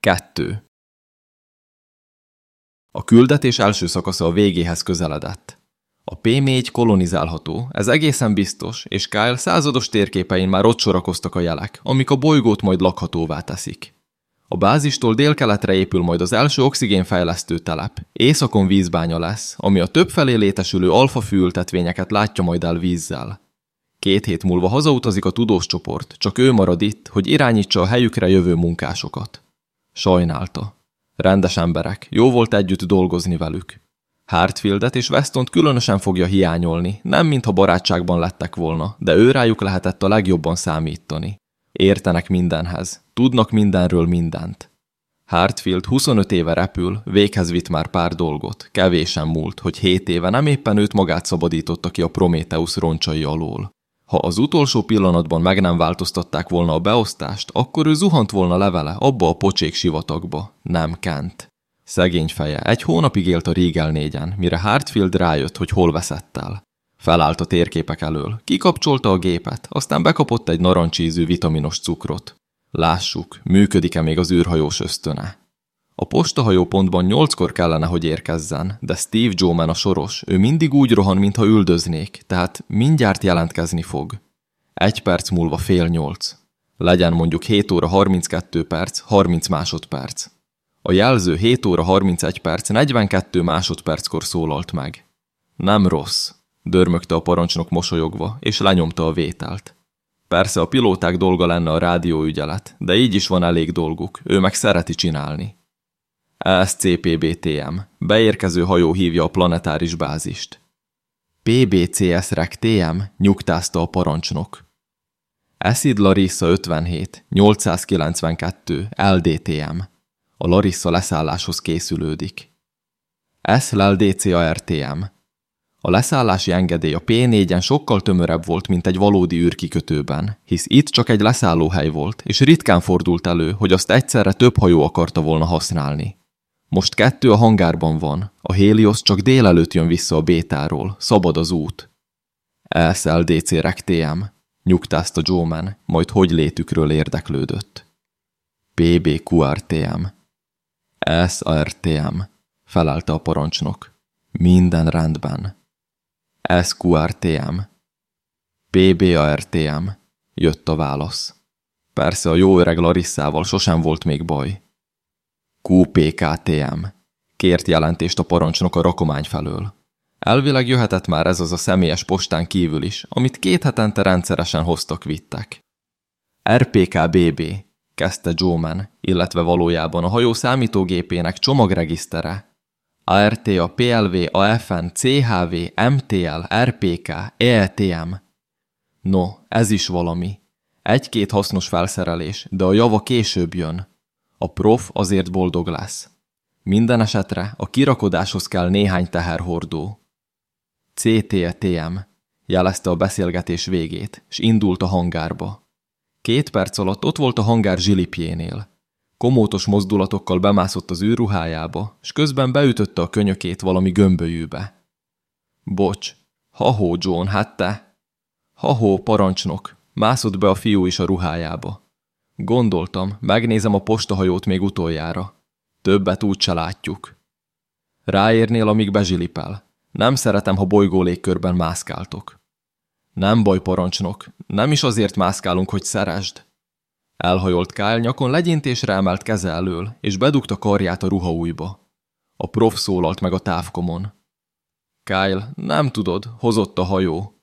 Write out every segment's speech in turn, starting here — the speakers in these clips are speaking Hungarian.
2. A küldetés első szakasza a végéhez közeledett. A P4 kolonizálható, ez egészen biztos, és Kyle százados térképein már ott sorakoztak a jelek, amik a bolygót majd lakhatóvá teszik. A bázistól délkeletre épül majd az első oxigénfejlesztő telep. Északon vízbánya lesz, ami a többfelé létesülő alfa fültetvényeket látja majd el vízzel. Két hét múlva hazautazik a tudós csoport, csak ő marad itt, hogy irányítsa a helyükre jövő munkásokat. Sajnálta. Rendes emberek, jó volt együtt dolgozni velük. Hartfieldet és Westont különösen fogja hiányolni, nem mintha barátságban lettek volna, de ő rájuk lehetett a legjobban számítani. Értenek mindenhez, tudnak mindenről mindent. Hartfield 25 éve repül, véghez vitt már pár dolgot, kevésen múlt, hogy 7 éve nem éppen őt magát szabadította ki a Prometheus roncsai alól. Ha az utolsó pillanatban meg nem változtatták volna a beosztást, akkor ő zuhant volna levele abba a pocsék sivatagba, nem Kent. Szegény feje, egy hónapig élt a Riegel négyen, mire Hartfield rájött, hogy hol veszett el. Felállt a térképek elől, kikapcsolta a gépet, aztán bekapott egy narancsízű vitaminos cukrot. Lássuk, működik-e még az űrhajós ösztöne. A postahajó pontban nyolckor kellene, hogy érkezzen, de Steve Joman a soros, ő mindig úgy rohan, mintha üldöznék, tehát mindjárt jelentkezni fog. Egy perc múlva fél nyolc. Legyen mondjuk 7 óra 32 perc, 30 másodperc. A jelző 7 óra 31 perc, 42 másodperckor szólalt meg. Nem rossz, dörmögte a parancsnok mosolyogva, és lenyomta a vételt. Persze a pilóták dolga lenne a rádióügyelet, de így is van elég dolguk, ő meg szereti csinálni. SCPBTM. Beérkező hajó hívja a planetáris bázist. PBCS REC TM, nyugtázta a parancsnok. Acid Larissa 57, 892, LDTM. A Larissa leszálláshoz készülődik. S LDCARTM. A leszállási engedély a P4-en sokkal tömörebb volt, mint egy valódi űrkikötőben, hisz itt csak egy leszállóhely volt, és ritkán fordult elő, hogy azt egyszerre több hajó akarta volna használni. Most kettő a hangárban van, a Helios csak délelőtt jön vissza a bétáról, szabad az út. SLDC RECTM, nyugtázta Joe majd hogy létükről érdeklődött. PBQRTM. SRTM, felelte a parancsnok. Minden rendben. SQRTM. PBARTM, jött a válasz. Persze a jó öreg Larissával sosem volt még baj. QPKTM. Kért jelentést a parancsnok a rakomány felől. Elvileg jöhetett már ez az a személyes postán kívül is, amit két hetente rendszeresen hoztak-vittek. RPKBB, kezdte Joe illetve valójában a hajó számítógépének csomagregisztere. ART, a PLV, AFN, CHV, MTL, RPK, EETM. No, ez is valami. Egy-két hasznos felszerelés, de a java később jön. A prof azért boldog lesz. Minden esetre a kirakodáshoz kell néhány teherhordó. CTTM jelezte a beszélgetés végét, és indult a hangárba. Két perc alatt ott volt a hangár zsilipjénél. Komótos mozdulatokkal bemászott az űrruhájába, és közben beütötte a könyökét valami gömbölyűbe. Bocs, ha-hó, John, hát te? Ha-hó, parancsnok, mászott be a fiú is a ruhájába. Gondoltam, megnézem a postahajót még utoljára. Többet úgyse látjuk. Ráérnél, amíg bezsilipel. Nem szeretem, ha bolygó légkörben mászkáltok. Nem baj, parancsnok, nem is azért mászkálunk, hogy szeresd. Elhajolt Kyle nyakon legyintésre emelt keze elől, és bedugta karját a ruhaújba. A prof szólalt meg a távkomon. Kyle, nem tudod, hozott a hajó.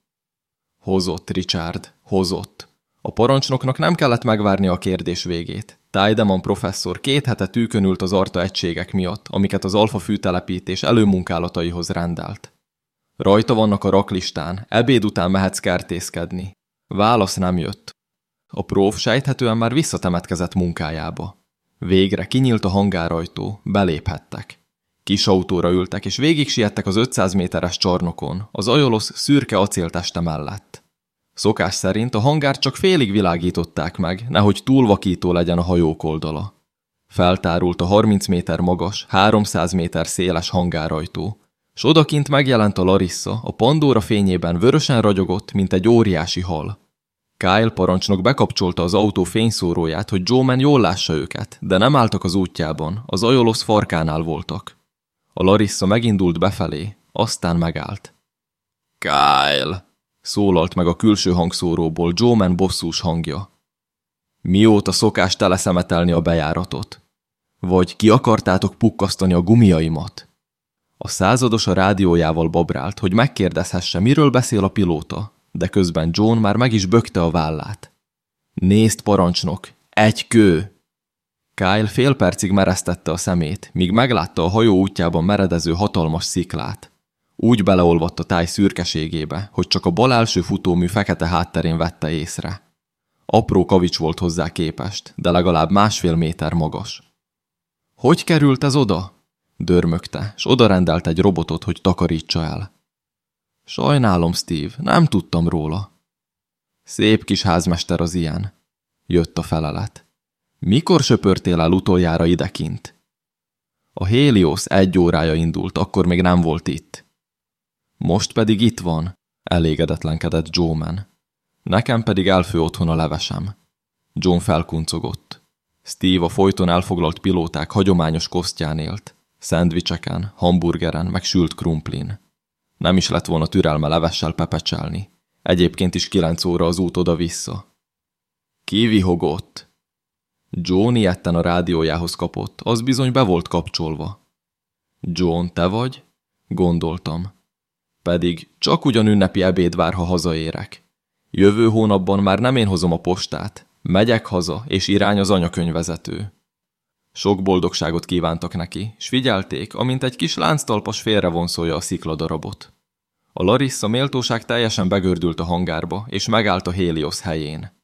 Hozott, Richard, hozott. A parancsnoknak nem kellett megvárni a kérdés végét. Tiedemann professzor két hete tűkönült az arta egységek miatt, amiket az alfa fűtelepítés előmunkálataihoz rendelt. Rajta vannak a raklistán, ebéd után mehetsz kertészkedni. Válasz nem jött. A próf sejthetően már visszatemetkezett munkájába. Végre kinyílt a hangárajtó, beléphettek. Kis autóra ültek, és végig siettek az 500 méteres csarnokon, az ajolosz szürke acélteste mellett. Szokás szerint a hangár csak félig világították meg, nehogy túlvakító legyen a hajók oldala. Feltárult a 30 méter magas, 300 méter széles hangárajtó, s odakint megjelent a Larissa, a Pandora fényében vörösen ragyogott, mint egy óriási hal. Kyle parancsnok bekapcsolta az autó fényszóróját, hogy Joe jól lássa őket, de nem álltak az útjában, az ajolosz farkánál voltak. A Larissa megindult befelé, aztán megállt. Kyle! Szólalt meg a külső hangszóróból Joe bosszús hangja. Mióta szokás teleszemetelni a bejáratot? Vagy ki akartátok pukkasztani a gumiaimat? A százados a rádiójával babrált, hogy megkérdezhesse, miről beszél a pilóta, de közben John már meg is bökte a vállát. Nézd, parancsnok, egy kő! Kyle fél percig mereztette a szemét, míg meglátta a hajó útjában meredező hatalmas sziklát. Úgy beleolvadt a táj szürkeségébe, hogy csak a bal első futómű fekete hátterén vette észre. Apró kavics volt hozzá képest, de legalább másfél méter magas. Hogy került ez oda? Dörmögte, s odarendelt egy robotot, hogy takarítsa el. Sajnálom, Steve, nem tudtam róla. Szép kis házmester az ilyen. Jött a felelet. Mikor söpörtél el utoljára idekint? A Helios egy órája indult, akkor még nem volt itt. Most pedig itt van, elégedetlenkedett Joe Man. Nekem pedig elfő otthon a levesem. John felkuncogott. Steve a folyton elfoglalt pilóták hagyományos kosztján élt. Szendvicseken, hamburgeren, meg sült krumplin. Nem is lett volna türelme levessel pepecselni. Egyébként is kilenc óra az út oda-vissza. Kivihogott. John ilyetten a rádiójához kapott, az bizony be volt kapcsolva. John, te vagy? Gondoltam. Pedig csak ugyan ünnepi ebéd vár, ha hazaérek. Jövő hónapban már nem én hozom a postát. Megyek haza, és irány az anyakönyvezető. Sok boldogságot kívántak neki, s figyelték, amint egy kis lánctalpas félrevonszolja a szikladarabot. A Larissa méltóság teljesen begördült a hangárba, és megállt a Helios helyén.